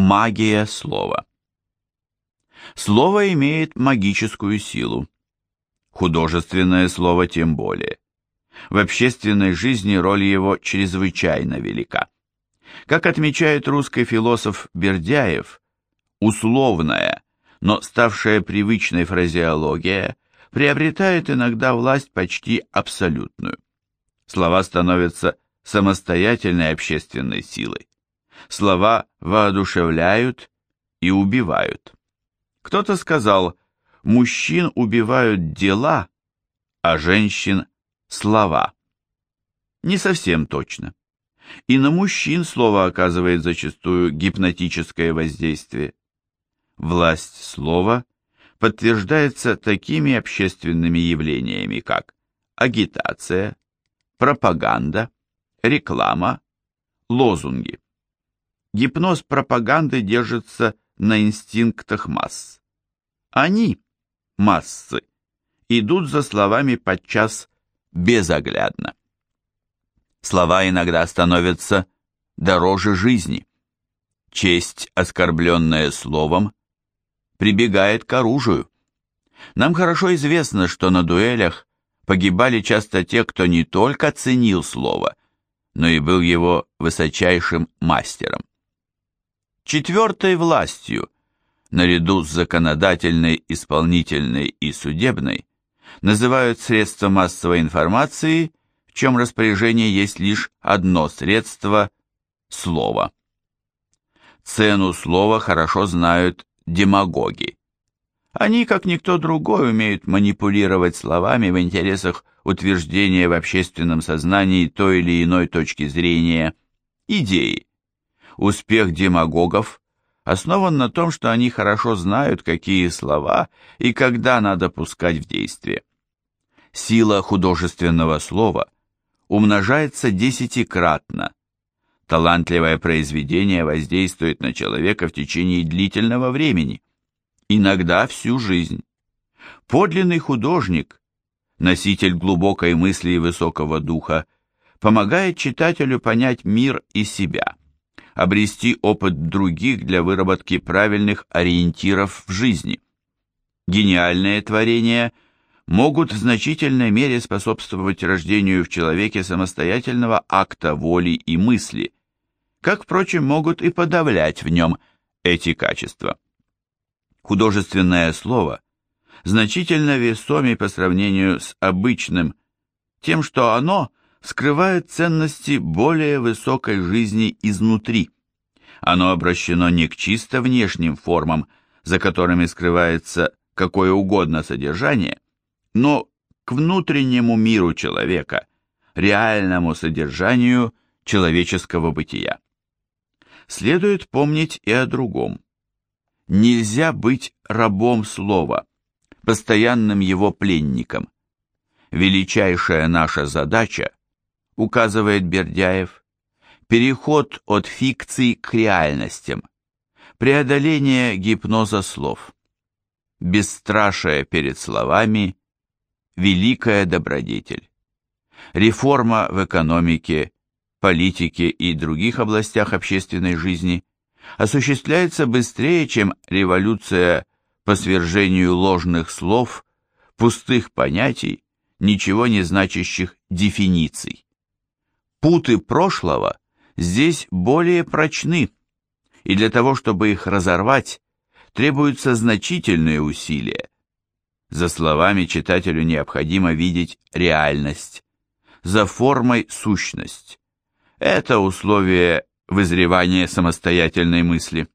Магия слова. Слово имеет магическую силу. Художественное слово тем более. В общественной жизни роль его чрезвычайно велика. Как отмечает русский философ Бердяев, условная, но ставшая привычной фразеология приобретает иногда власть почти абсолютную. Слова становятся самостоятельной общественной силой. Слова воодушевляют и убивают. Кто-то сказал, мужчин убивают дела, а женщин – слова. Не совсем точно. И на мужчин слово оказывает зачастую гипнотическое воздействие. Власть слова подтверждается такими общественными явлениями, как агитация, пропаганда, реклама, лозунги. Гипноз пропаганды держится на инстинктах масс. Они, массы, идут за словами подчас безоглядно. Слова иногда становятся дороже жизни. Честь, оскорбленная словом, прибегает к оружию. Нам хорошо известно, что на дуэлях погибали часто те, кто не только ценил слово, но и был его высочайшим мастером. Четвертой властью, наряду с законодательной, исполнительной и судебной, называют средства массовой информации, в чем распоряжение есть лишь одно средство – слово. Цену слова хорошо знают демагоги. Они, как никто другой, умеют манипулировать словами в интересах утверждения в общественном сознании той или иной точки зрения, идеи. Успех демагогов основан на том, что они хорошо знают, какие слова и когда надо пускать в действие. Сила художественного слова умножается десятикратно. Талантливое произведение воздействует на человека в течение длительного времени, иногда всю жизнь. Подлинный художник, носитель глубокой мысли и высокого духа, помогает читателю понять мир и себя обрести опыт других для выработки правильных ориентиров в жизни. Гениальные творения могут в значительной мере способствовать рождению в человеке самостоятельного акта воли и мысли, как, впрочем, могут и подавлять в нем эти качества. Художественное слово значительно весомее по сравнению с обычным, тем, что оно – скрывает ценности более высокой жизни изнутри. Оно обращено не к чисто внешним формам, за которыми скрывается какое угодно содержание, но к внутреннему миру человека, реальному содержанию человеческого бытия. Следует помнить и о другом. Нельзя быть рабом слова, постоянным его пленником. Величайшая наша задача указывает Бердяев, переход от фикций к реальностям, преодоление гипноза слов, бесстрашие перед словами, великая добродетель, реформа в экономике, политике и других областях общественной жизни осуществляется быстрее, чем революция по свержению ложных слов, пустых понятий, ничего не значащих дефиниций путы прошлого здесь более прочны, и для того, чтобы их разорвать, требуются значительные усилия. За словами читателю необходимо видеть реальность, за формой сущность. Это условие вызревания самостоятельной мысли.